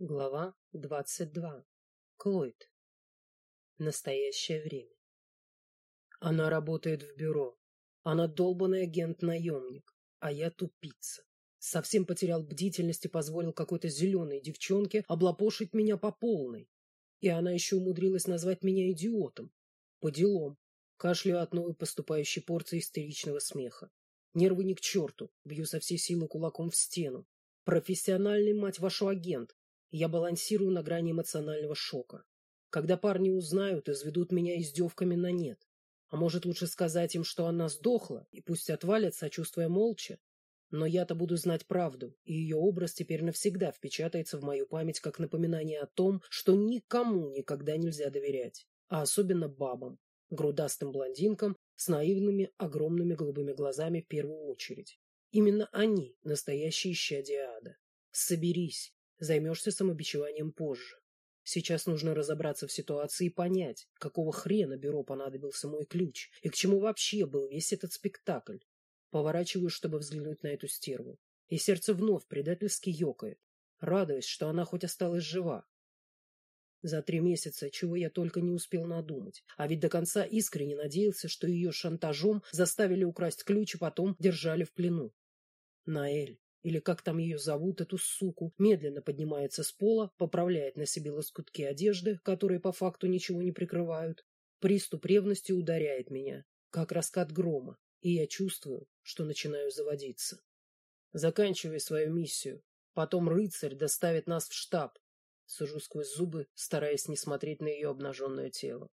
Глава 22. Клойд. Настоящее время. Она работает в бюро. Она долбанный агент-наемник, а я тупица. Совсем потерял бдительность и позволил какой-то зеленой девчонке облапошить меня по полной. И она еще умудрилась назвать меня идиотом. По делам. Кашлю от новой поступающей порции истеричного смеха. Нервы ни к черту. Бью со всей силы кулаком в стену. Профессиональный, мать вашу, агент, я балансирую на грани эмоционального шока. Когда парни узнают, изведут меня издевками на нет. А может лучше сказать им, что она сдохла, и пусть отвалят, сочувствуя молча? Но я-то буду знать правду, и ее образ теперь навсегда впечатается в мою память как напоминание о том, что никому никогда нельзя доверять, а особенно бабам, грудастым блондинкам с наивными огромными голубыми глазами в первую очередь. Именно они – настоящие исчадия ада. Соберись, Займешься самобичеванием позже. Сейчас нужно разобраться в ситуации и понять, какого хрена бюро понадобился мой ключ и к чему вообще был весь этот спектакль. Поворачиваюсь, чтобы взглянуть на эту стерву. И сердце вновь предательски ёкает, радуясь, что она хоть осталась жива. За три месяца, чего я только не успел надумать. А ведь до конца искренне надеялся, что ее шантажом заставили украсть ключ и потом держали в плену. Наэль, или как там ее зовут, эту суку, медленно поднимается с пола, поправляет на себе лоскутки одежды, которые по факту ничего не прикрывают. Приступ ревности ударяет меня, как раскат грома, и я чувствую, что начинаю заводиться. Заканчивай свою миссию. Потом рыцарь доставит нас в штаб. Сужу сквозь зубы, стараясь не смотреть на ее обнаженное тело.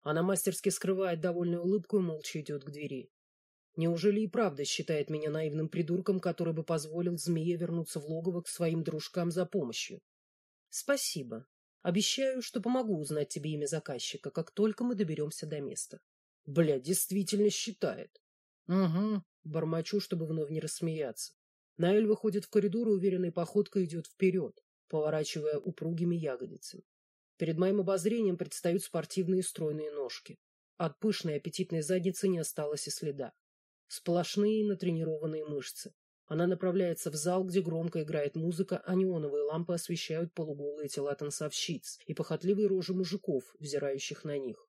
Она мастерски скрывает довольную улыбку и молча идет к двери. Неужели и правда считает меня наивным придурком, который бы позволил змее вернуться в логово к своим дружкам за помощью? Спасибо. Обещаю, что помогу узнать тебе имя заказчика, как только мы доберемся до места. Бля, действительно считает. Угу. Бормочу, чтобы вновь не рассмеяться. Наэль выходит в коридор и уверенной походкой идет вперед, поворачивая упругими ягодицами. Перед моим обозрением предстают спортивные стройные ножки. От пышной аппетитной задницы не осталось и следа. Сплошные натренированные мышцы. Она направляется в зал, где громко играет музыка, а неоновые лампы освещают полуголые тела танцовщиц и похотливые рожи мужиков, взирающих на них.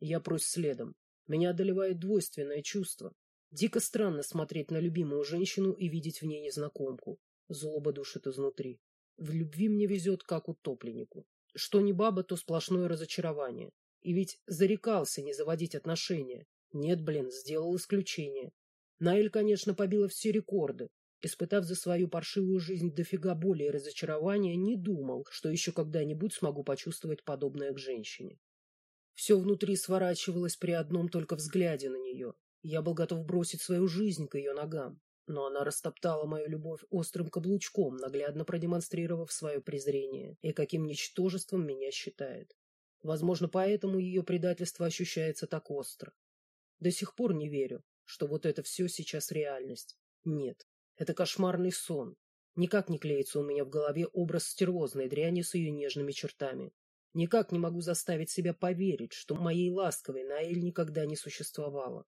Я прусь следом. Меня одолевает двойственное чувство. Дико странно смотреть на любимую женщину и видеть в ней незнакомку. Злоба душит изнутри. В любви мне везет, как утопленнику. Что не баба, то сплошное разочарование. И ведь зарекался не заводить отношения. Нет, блин, сделал исключение. Наэль, конечно, побила все рекорды. Испытав за свою паршивую жизнь дофига боли и разочарования, не думал, что еще когда-нибудь смогу почувствовать подобное к женщине. Все внутри сворачивалось при одном только взгляде на нее. Я был готов бросить свою жизнь к ее ногам. Но она растоптала мою любовь острым каблучком, наглядно продемонстрировав свое презрение и каким ничтожеством меня считает. Возможно, поэтому ее предательство ощущается так остро. До сих пор не верю, что вот это все сейчас реальность. Нет, это кошмарный сон. Никак не клеится у меня в голове образ стервозной дряни с ее нежными чертами. Никак не могу заставить себя поверить, что моей ласковой Наэль никогда не существовало.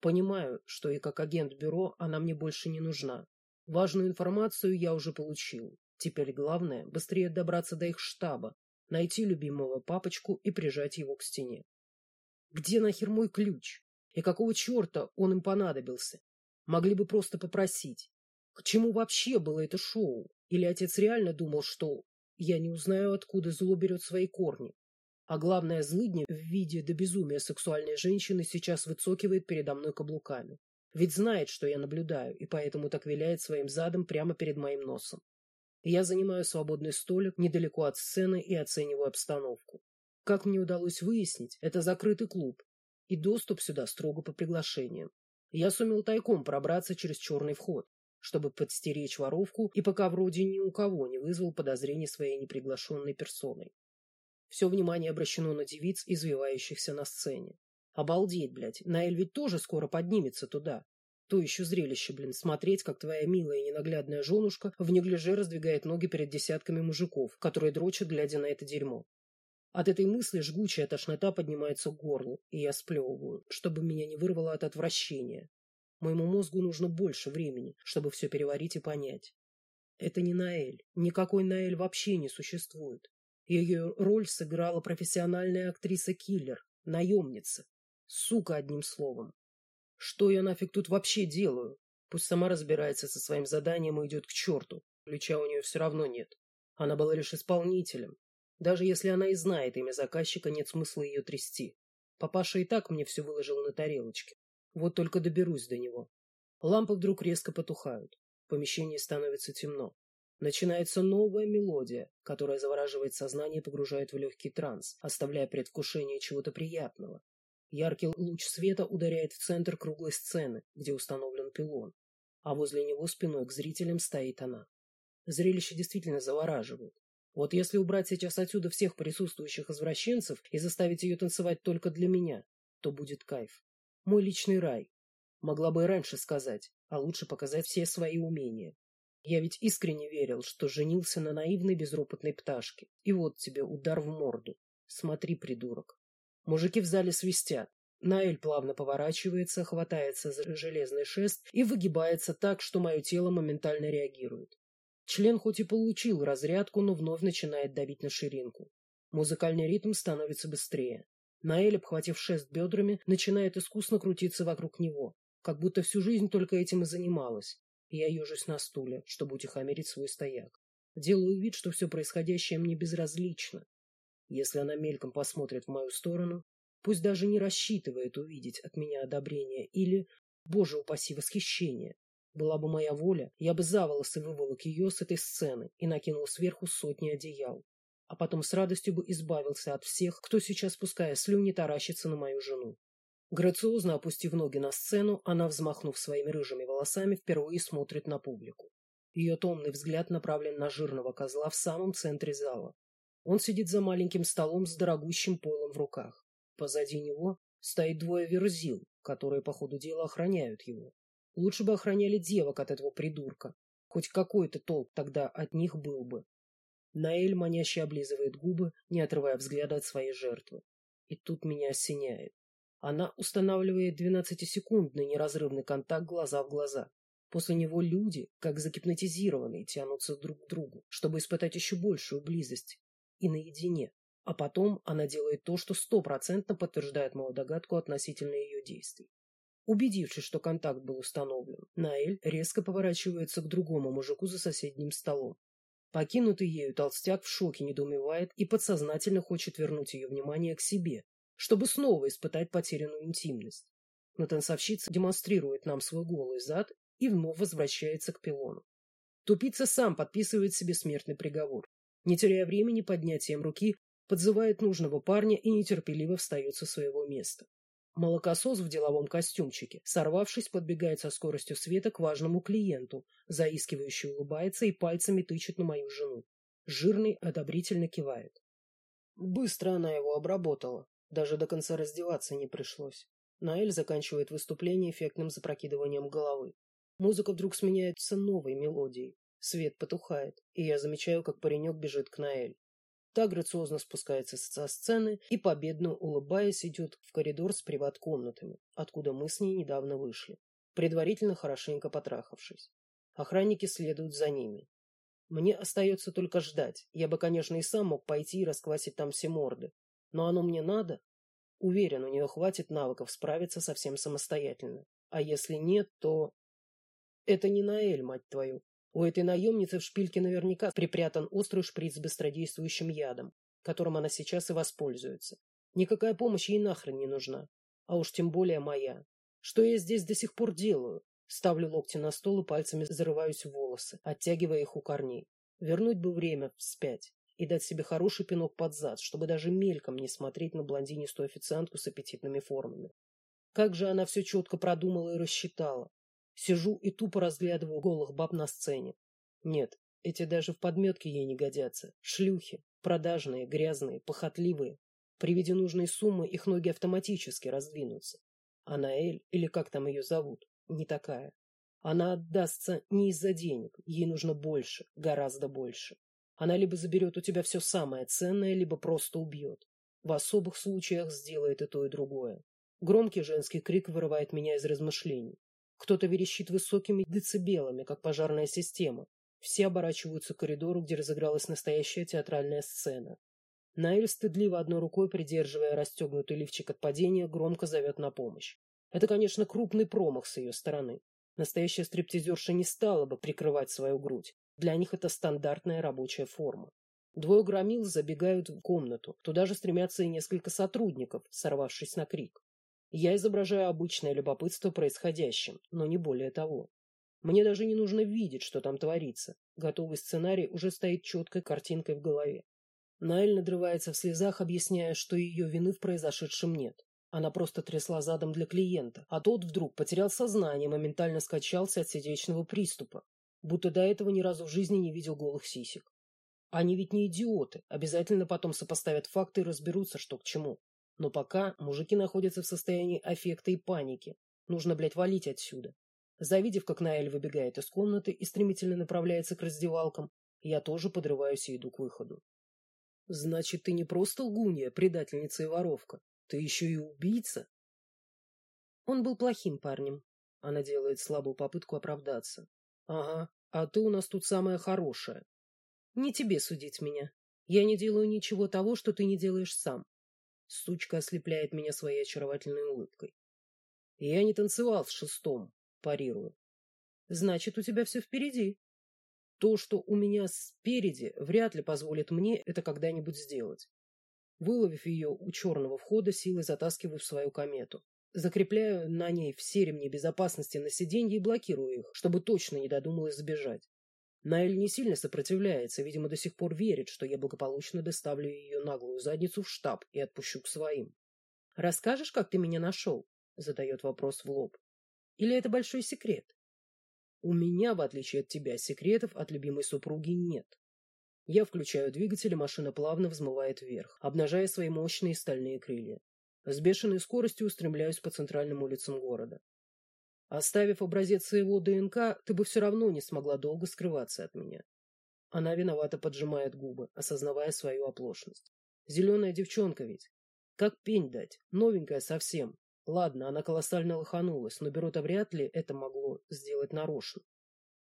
Понимаю, что и как агент бюро она мне больше не нужна. Важную информацию я уже получил. Теперь главное – быстрее добраться до их штаба, найти любимого папочку и прижать его к стене. Где нахер мой ключ? И какого черта он им понадобился? Могли бы просто попросить. К чему вообще было это шоу? Или отец реально думал, что я не узнаю, откуда зло берет свои корни? А главное, злыдня в виде до безумия сексуальной женщины сейчас выцокивает передо мной каблуками. Ведь знает, что я наблюдаю, и поэтому так виляет своим задом прямо перед моим носом. Я занимаю свободный столик недалеко от сцены и оцениваю обстановку. Как мне удалось выяснить, это закрытый клуб, и доступ сюда строго по приглашениям. Я сумел тайком пробраться через черный вход, чтобы подстеречь воровку и пока вроде ни у кого не вызвал подозрений своей неприглашенной персоной. Все внимание обращено на девиц, извивающихся на сцене. Обалдеть, блядь, Наэль ведь тоже скоро поднимется туда. То еще зрелище, блин, смотреть, как твоя милая и ненаглядная женушка в неглиже раздвигает ноги перед десятками мужиков, которые дрочат, глядя на это дерьмо. От этой мысли жгучая тошнота поднимается к горлу, и я сплевываю, чтобы меня не вырвало от отвращения. Моему мозгу нужно больше времени, чтобы все переварить и понять. Это не Наэль. Никакой Наэль вообще не существует. Ее роль сыграла профессиональная актриса-киллер, наемница. Сука, одним словом. Что я нафиг тут вообще делаю? Пусть сама разбирается со своим заданием и идет к черту. Ключа у нее все равно нет. Она была лишь исполнителем. Даже если она и знает имя заказчика, нет смысла ее трясти. Папаша и так мне все выложил на тарелочке. Вот только доберусь до него. Лампы вдруг резко потухают. В помещении становится темно. Начинается новая мелодия, которая завораживает сознание и погружает в легкий транс, оставляя предвкушение чего-то приятного. Яркий луч света ударяет в центр круглой сцены, где установлен пилон, а возле него спиной к зрителям стоит она. Зрелище действительно завораживает. Вот если убрать сейчас отсюда всех присутствующих извращенцев и заставить ее танцевать только для меня, то будет кайф. Мой личный рай. Могла бы и раньше сказать, а лучше показать все свои умения. Я ведь искренне верил, что женился на наивной безропотной пташке. И вот тебе удар в морду. Смотри, придурок. Мужики в зале свистят. Наэль плавно поворачивается, хватается за железный шест и выгибается так, что мое тело моментально реагирует. Член хоть и получил разрядку, но вновь начинает давить на ширинку. Музыкальный ритм становится быстрее. Наэль, обхватив шест бедрами, начинает искусно крутиться вокруг него, как будто всю жизнь только этим и занималась. Я ежусь на стуле, чтобы утихомирить свой стояк. Делаю вид, что все происходящее мне безразлично, если она мельком посмотрит в мою сторону, пусть даже не рассчитывает увидеть от меня одобрение или, боже упаси, восхищение. Была бы моя воля, я бы за волосы выволок ее с этой сцены и накинул сверху сотни одеял. А потом с радостью бы избавился от всех, кто сейчас, пуская слюни, таращится на мою жену. Грациозно опустив ноги на сцену, она, взмахнув своими рыжими волосами, впервые смотрит на публику. Ее томный взгляд направлен на жирного козла в самом центре зала. Он сидит за маленьким столом с дорогущим полом в руках. Позади него стоит двое верзил, которые по ходу дела охраняют его. Лучше бы охраняли девок от этого придурка. Хоть какой-то толк тогда от них был бы. Наэль маняще облизывает губы, не отрывая взгляда от своей жертвы. И тут меня осеняет. Она устанавливает двенадцатисекундный неразрывный контакт глаза в глаза. После него люди, как загипнотизированные, тянутся друг к другу, чтобы испытать еще большую близость и наедине. А потом она делает то, что стопроцентно подтверждает мою догадку относительно ее действий. Убедившись, что контакт был установлен, Наэль резко поворачивается к другому мужику за соседним столом. Покинутый ею толстяк в шоке недоумевает и подсознательно хочет вернуть ее внимание к себе, чтобы снова испытать потерянную интимность. Но танцовщица демонстрирует нам свой голый зад и вновь возвращается к пилону. Тупица сам подписывает себе смертный приговор. Не теряя времени поднятием руки, подзывает нужного парня и нетерпеливо встает со своего места. Молокосос в деловом костюмчике, сорвавшись, подбегает со скоростью света к важному клиенту, заискивающе улыбается и пальцами тычет на мою жену. Жирный одобрительно кивает. Быстро она его обработала. Даже до конца раздеваться не пришлось. Наэль заканчивает выступление эффектным запрокидыванием головы. Музыка вдруг сменяется новой мелодией. Свет потухает, и я замечаю, как паренек бежит к Наэль. Та грациозно спускается со сцены и, победно улыбаясь, идет в коридор с приват-комнатами, откуда мы с ней недавно вышли, предварительно хорошенько потрахавшись. Охранники следуют за ними. Мне остается только ждать. Я бы, конечно, и сам мог пойти и расквасить там все морды. Но оно мне надо? Уверен, у нее хватит навыков справиться совсем самостоятельно. А если нет, то... Это не Наэль, мать твою. У этой наемницы в шпильке наверняка припрятан острый шприц с быстродействующим ядом, которым она сейчас и воспользуется. Никакая помощь ей нахрен не нужна. А уж тем более моя. Что я здесь до сих пор делаю? Ставлю локти на стол и пальцами зарываюсь в волосы, оттягивая их у корней. Вернуть бы время вспять и дать себе хороший пинок под зад, чтобы даже мельком не смотреть на блондинистую официантку с аппетитными формами. Как же она все четко продумала и рассчитала. Сижу и тупо разглядываю голых баб на сцене. Нет, эти даже в подметке ей не годятся. Шлюхи, продажные, грязные, похотливые. При виде нужной суммы их ноги автоматически раздвинутся. А Наэль, или как там ее зовут, не такая. Она отдастся не из-за денег, ей нужно больше, гораздо больше. Она либо заберет у тебя все самое ценное, либо просто убьет. В особых случаях сделает и то, и другое. Громкий женский крик вырывает меня из размышлений. Кто-то верещит высокими децибелами, как пожарная система. Все оборачиваются к коридору, где разыгралась настоящая театральная сцена. Наэль, стыдливо одной рукой придерживая расстегнутый лифчик от падения, громко зовет на помощь. Это, конечно, крупный промах с ее стороны. Настоящая стриптизерша не стала бы прикрывать свою грудь. Для них это стандартная рабочая форма. Двое громил забегают в комнату. Туда же стремятся и несколько сотрудников, сорвавшись на крик. Я изображаю обычное любопытство происходящим, но не более того. Мне даже не нужно видеть, что там творится. Готовый сценарий уже стоит четкой картинкой в голове. Наэль надрывается в слезах, объясняя, что ее вины в произошедшем нет. Она просто трясла задом для клиента, а тот вдруг потерял сознание, моментально скачался от сердечного приступа, будто до этого ни разу в жизни не видел голых сисек. Они ведь не идиоты, обязательно потом сопоставят факты и разберутся, что к чему. Но пока мужики находятся в состоянии аффекта и паники. Нужно, блядь, валить отсюда. Завидев, как Наэль выбегает из комнаты и стремительно направляется к раздевалкам, я тоже подрываюсь и иду к выходу. Значит, ты не просто лгунья, предательница и воровка. Ты еще и убийца? Он был плохим парнем. Она делает слабую попытку оправдаться. Ага, а ты у нас тут самая хорошая. Не тебе судить меня. Я не делаю ничего того, что ты не делаешь сам. Сучка ослепляет меня своей очаровательной улыбкой. Я не танцевал с шестом, парирую. Значит, у тебя все впереди. То, что у меня спереди, вряд ли позволит мне это когда-нибудь сделать. Выловив ее у черного входа, силой затаскиваю в свою комету. Закрепляю на ней все ремни безопасности на сиденье и блокирую их, чтобы точно не додумалась сбежать. Наэль не сильно сопротивляется, видимо, до сих пор верит, что я благополучно доставлю ее наглую задницу в штаб и отпущу к своим. «Расскажешь, как ты меня нашел?» — задает вопрос в лоб. «Или это большой секрет?» «У меня, в отличие от тебя, секретов от любимой супруги нет». Я включаю двигатель, и машина плавно взмывает вверх, обнажая свои мощные стальные крылья. С бешеной скоростью устремляюсь по центральным улицам города. Оставив образец своего ДНК, ты бы все равно не смогла долго скрываться от меня. Она виновато поджимает губы, осознавая свою оплошность. Зеленая девчонка ведь. Как пень дать, новенькая совсем. Ладно, она колоссально лоханулась, но Берота вряд ли это могло сделать нарочно.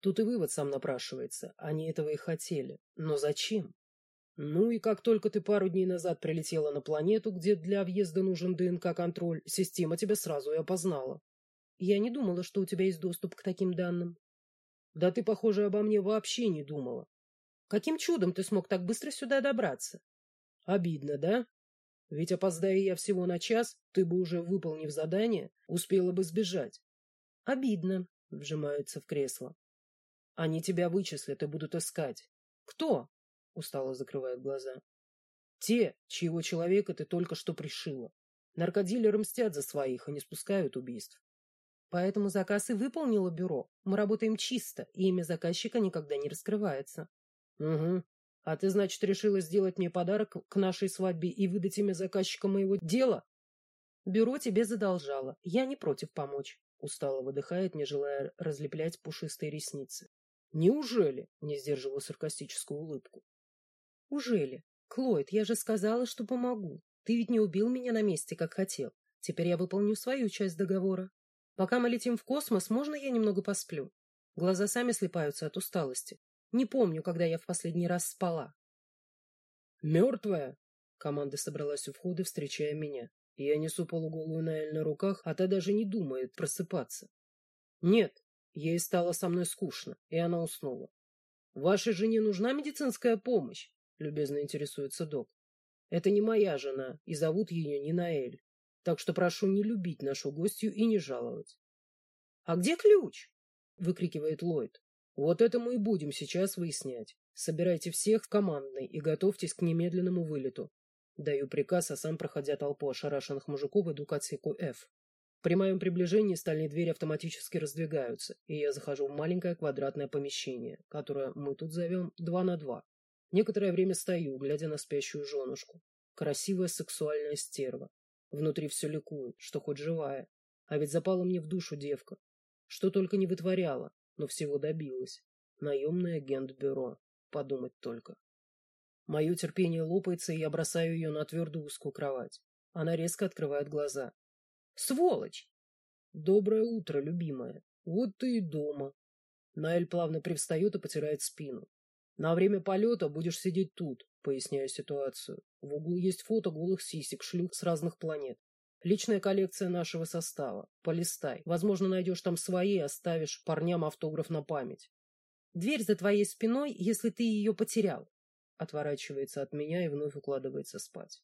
Тут и вывод сам напрашивается. Они этого и хотели. Но зачем? Ну и как только ты пару дней назад прилетела на планету, где для въезда нужен ДНК-контроль, система тебя сразу и опознала. Я не думала, что у тебя есть доступ к таким данным. Да ты, похоже, обо мне вообще не думала. Каким чудом ты смог так быстро сюда добраться? Обидно, да? Ведь опоздая я всего на час, ты бы уже, выполнив задание, успела бы сбежать. Обидно, вжимается в кресло. Они тебя вычислят и будут искать. Кто? Устало закрывает глаза. Те, чьего человека ты только что пришила. Наркодилеры мстят за своих и не спускают убийств. Поэтому заказ и выполнило бюро. Мы работаем чисто, и имя заказчика никогда не раскрывается. Угу. А ты, значит, решила сделать мне подарок к нашей свадьбе и выдать имя заказчика моего дела? Бюро тебе задолжало. Я не против помочь. Устало выдыхает, не желая разлеплять пушистые ресницы. Неужели? Не сдерживаю саркастическую улыбку. Ужели? Клойд, я же сказала, что помогу. Ты ведь не убил меня на месте, как хотел. Теперь я выполню свою часть договора. Пока мы летим в космос, можно я немного посплю? Глаза сами слепаются от усталости. Не помню, когда я в последний раз спала. «Мертвая?» Команда собралась у входа, встречая меня. Я несу полуголую Наэль на руках, а та даже не думает просыпаться. «Нет, ей стало со мной скучно, и она уснула. Вашей жене нужна медицинская помощь?» любезно интересуется док. «Это не моя жена, и зовут ее не Наэль так что прошу не любить нашу гостью и не жаловать. — А где ключ? — выкрикивает Ллойд. — Вот это мы и будем сейчас выяснять. Собирайте всех в командной и готовьтесь к немедленному вылету. Даю приказ, а сам, проходя толпу ошарашенных мужиков, иду к отсеку F. При моем приближении стальные двери автоматически раздвигаются, и я захожу в маленькое квадратное помещение, которое мы тут зовем два на два. Некоторое время стою, глядя на спящую женушку. Красивая сексуальная стерва. Внутри все ликует, что хоть живая. А ведь запала мне в душу девка. Что только не вытворяла, но всего добилась. Наемный агент бюро. Подумать только. Мое терпение лопается, и я бросаю ее на твердую узкую кровать. Она резко открывает глаза. «Сволочь!» «Доброе утро, любимая. Вот ты и дома». Наэль плавно привстает и потирает спину. На время полета будешь сидеть тут, поясняю ситуацию. В углу есть фото голых сисек, шлюх с разных планет. Личная коллекция нашего состава. Полистай. Возможно, найдешь там свои, оставишь парням автограф на память. Дверь за твоей спиной, если ты ее потерял. Отворачивается от меня и вновь укладывается спать.